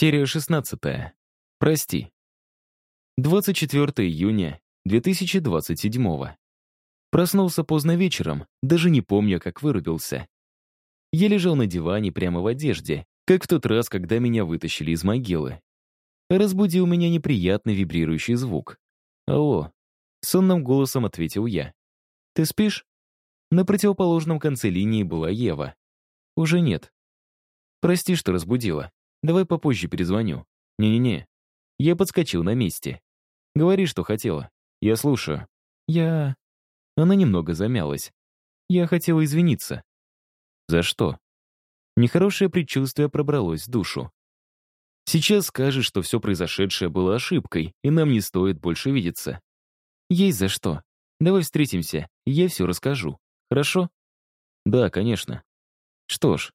Серия 16. Прости. 24 июня 2027. Проснулся поздно вечером, даже не помню, как вырубился. Я лежал на диване прямо в одежде, как в тот раз, когда меня вытащили из могилы. Разбудил меня неприятный вибрирующий звук. «Алло», — сонным голосом ответил я. «Ты спишь?» На противоположном конце линии была Ева. «Уже нет». «Прости, что разбудила. Давай попозже перезвоню. Не-не-не. Я подскочил на месте. Говори, что хотела. Я слушаю. Я... Она немного замялась. Я хотела извиниться. За что? Нехорошее предчувствие пробралось в душу. Сейчас скажешь, что все произошедшее было ошибкой, и нам не стоит больше видеться. Есть за что. Давай встретимся, и я все расскажу. Хорошо? Да, конечно. Что ж,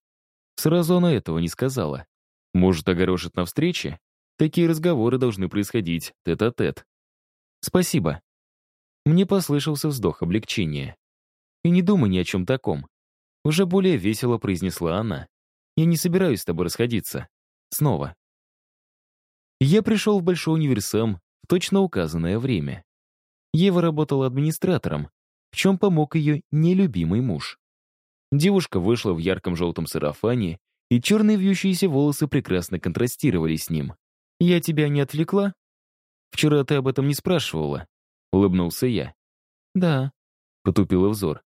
сразу она этого не сказала. Может, огорошит на встрече? Такие разговоры должны происходить тет-а-тет. -тет. Спасибо. Мне послышался вздох облегчения. И не думай ни о чем таком. Уже более весело произнесла она. Я не собираюсь с тобой расходиться. Снова. Я пришел в Большой универсам в точно указанное время. Ева работала администратором, в чем помог ее нелюбимый муж. Девушка вышла в ярком желтом сарафане и черные вьющиеся волосы прекрасно контрастировали с ним. «Я тебя не отвлекла?» «Вчера ты об этом не спрашивала», — улыбнулся я. «Да», — потупила взор.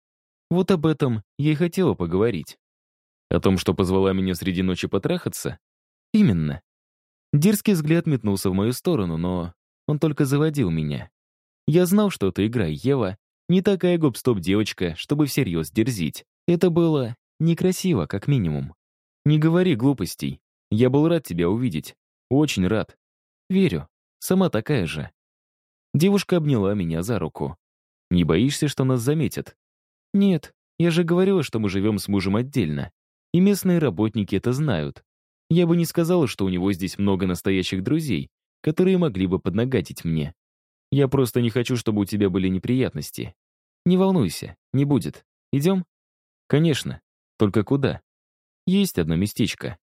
«Вот об этом я и хотела поговорить. О том, что позвала меня среди ночи потрахаться? Именно. Дерзкий взгляд метнулся в мою сторону, но он только заводил меня. Я знал, что ты игра, Ева, не такая гоп-стоп девочка, чтобы всерьез дерзить. Это было некрасиво, как минимум. Не говори глупостей. Я был рад тебя увидеть. Очень рад. Верю. Сама такая же. Девушка обняла меня за руку. Не боишься, что нас заметят? Нет, я же говорила, что мы живем с мужем отдельно. И местные работники это знают. Я бы не сказала, что у него здесь много настоящих друзей, которые могли бы поднагатить мне. Я просто не хочу, чтобы у тебя были неприятности. Не волнуйся, не будет. Идем? Конечно. Только куда? Есть одно местечко.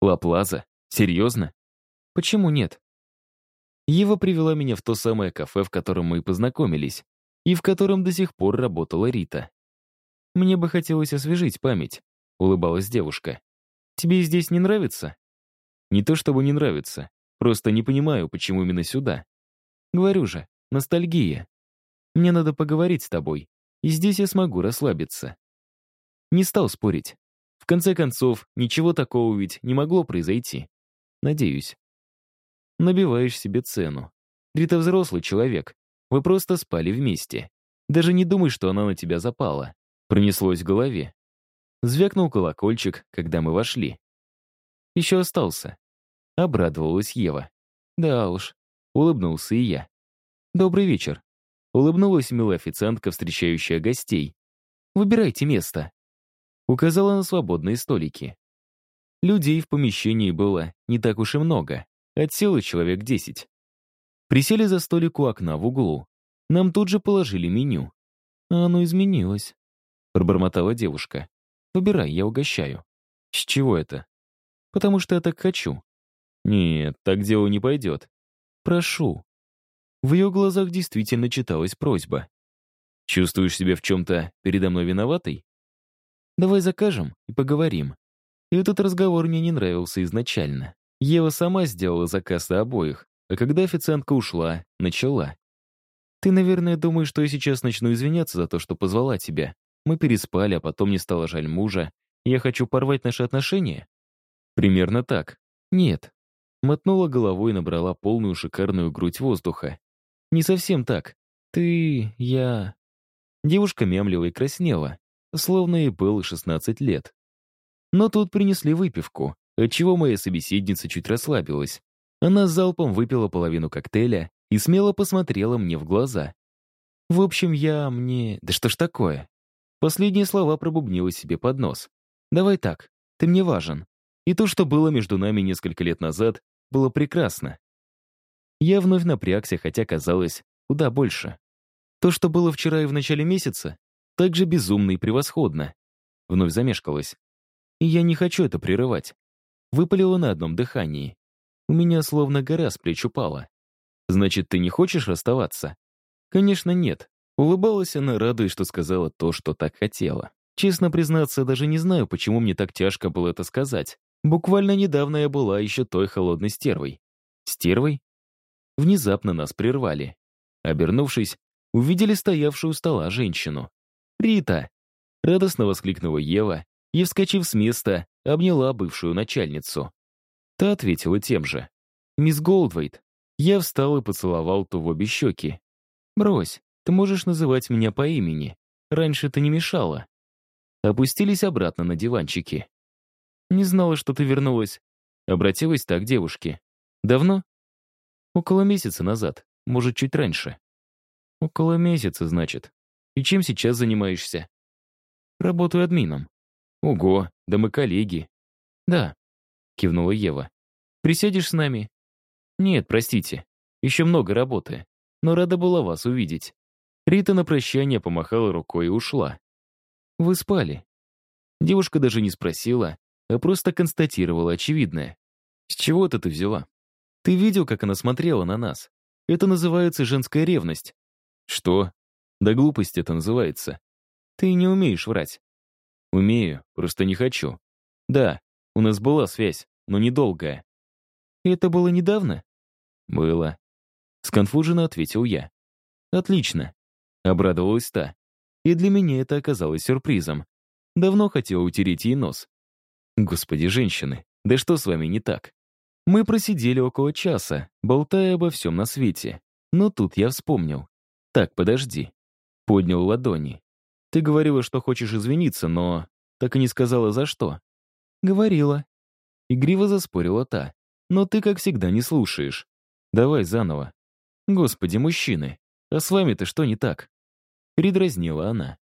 Ла-Плаза? Серьезно? Почему нет? Ева привела меня в то самое кафе, в котором мы и познакомились, и в котором до сих пор работала Рита. «Мне бы хотелось освежить память», — улыбалась девушка. «Тебе здесь не нравится?» «Не то чтобы не нравится, просто не понимаю, почему именно сюда. Говорю же, ностальгия. Мне надо поговорить с тобой, и здесь я смогу расслабиться». Не стал спорить. Конце концов, ничего такого ведь не могло произойти. Надеюсь. Набиваешь себе цену. Рита взрослый человек. Вы просто спали вместе. Даже не думай, что она на тебя запала. Пронеслось в голове. Звякнул колокольчик, когда мы вошли. Еще остался. Обрадовалась Ева. Да уж. Улыбнулся и я. Добрый вечер. Улыбнулась милая официантка, встречающая гостей. Выбирайте место указала на свободные столики. Людей в помещении было не так уж и много, отсело человек десять. Присели за столик у окна в углу. Нам тут же положили меню. А оно изменилось, пробормотала девушка. Выбирай, я угощаю. С чего это? Потому что я так хочу. Нет, так дело не пойдет. Прошу. В ее глазах действительно читалась просьба. Чувствуешь себя в чем-то передо мной виноватой? Давай закажем и поговорим. И этот разговор мне не нравился изначально. Ева сама сделала заказ на обоих, а когда официантка ушла, начала. «Ты, наверное, думаешь, что я сейчас начну извиняться за то, что позвала тебя. Мы переспали, а потом мне стало жаль мужа. Я хочу порвать наши отношения?» «Примерно так. Нет». Мотнула головой и набрала полную шикарную грудь воздуха. «Не совсем так. Ты... я...» Девушка мямлила и краснела, словно ей было 16 лет. Но тут принесли выпивку, отчего моя собеседница чуть расслабилась. Она залпом выпила половину коктейля и смело посмотрела мне в глаза. В общем, я мне... Да что ж такое? Последние слова пробубнила себе под нос. «Давай так, ты мне важен. И то, что было между нами несколько лет назад, было прекрасно. Я вновь напрягся, хотя казалось, куда больше. То, что было вчера и в начале месяца, так же безумно и превосходно. Вновь замешкалась. И я не хочу это прерывать. Выпалила на одном дыхании. У меня словно гора с плеч упала. «Значит, ты не хочешь расставаться?» «Конечно, нет». Улыбалась она, радуясь, что сказала то, что так хотела. Честно признаться, даже не знаю, почему мне так тяжко было это сказать. Буквально недавно я была еще той холодной стервой. Стервой? Внезапно нас прервали. Обернувшись, увидели стоявшую у стола женщину. «Рита!» — радостно воскликнула Ева и, вскочив с места, обняла бывшую начальницу. Та ответила тем же. «Мисс Голдвейт». Я встал и поцеловал ту в обе щеки. «Брось, ты можешь называть меня по имени. Раньше ты не мешала». Опустились обратно на диванчики. «Не знала, что ты вернулась». Обратилась так девушке. «Давно?» «Около месяца назад. Может, чуть раньше». «Около месяца, значит. И чем сейчас занимаешься?» «Работаю админом». «Ого, да мы коллеги». «Да», — кивнула Ева. «Присядешь с нами?» «Нет, простите. Еще много работы. Но рада была вас увидеть». Рита на прощание помахала рукой и ушла. «Вы спали». Девушка даже не спросила, а просто констатировала очевидное. «С чего это ты взяла?» «Ты видел, как она смотрела на нас? Это называется женская ревность». «Что?» «Да глупость это называется. Ты не умеешь врать». «Умею, просто не хочу. Да, у нас была связь, но недолгая». «Это было недавно?» «Было». Сконфуженно ответил я. «Отлично». Обрадовалась та. И для меня это оказалось сюрпризом. Давно хотела утереть ей нос. Господи, женщины, да что с вами не так? Мы просидели около часа, болтая обо всем на свете. Но тут я вспомнил. Так, подожди. Поднял ладони. Ты говорила, что хочешь извиниться, но так и не сказала, за что. Говорила. Игриво заспорила та. Но ты, как всегда, не слушаешь. Давай заново. Господи, мужчины, а с вами-то что не так? Передразнила она.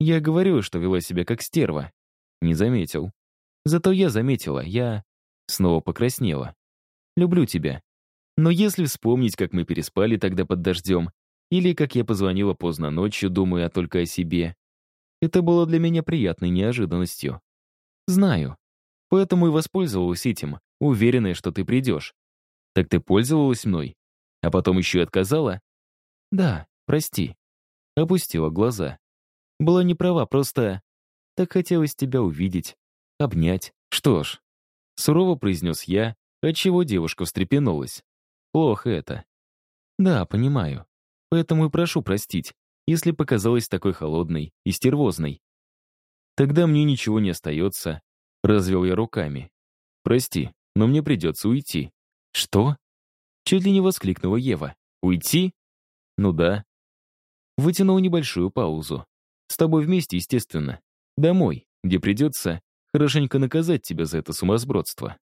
Я говорю, что вела себя как стерва. Не заметил. Зато я заметила, я... Снова покраснела. Люблю тебя. Но если вспомнить, как мы переспали тогда под дождем, или как я позвонила поздно ночью, думая только о себе, это было для меня приятной неожиданностью. Знаю. Поэтому и воспользовалась этим, уверенная, что ты придешь. Так ты пользовалась мной? А потом еще и отказала? Да, прости. Опустила глаза. Была не права, просто так хотелось тебя увидеть, обнять. Что ж, сурово произнес я, отчего девушка встрепенулась. Плохо это. Да, понимаю. Поэтому и прошу простить, если показалась такой холодной и стервозной. Тогда мне ничего не остается, развел я руками. Прости, но мне придется уйти. Что? Чуть ли не воскликнула Ева. Уйти? Ну да. Вытянул небольшую паузу. С тобой вместе, естественно. Домой, где придется хорошенько наказать тебя за это сумасбродство.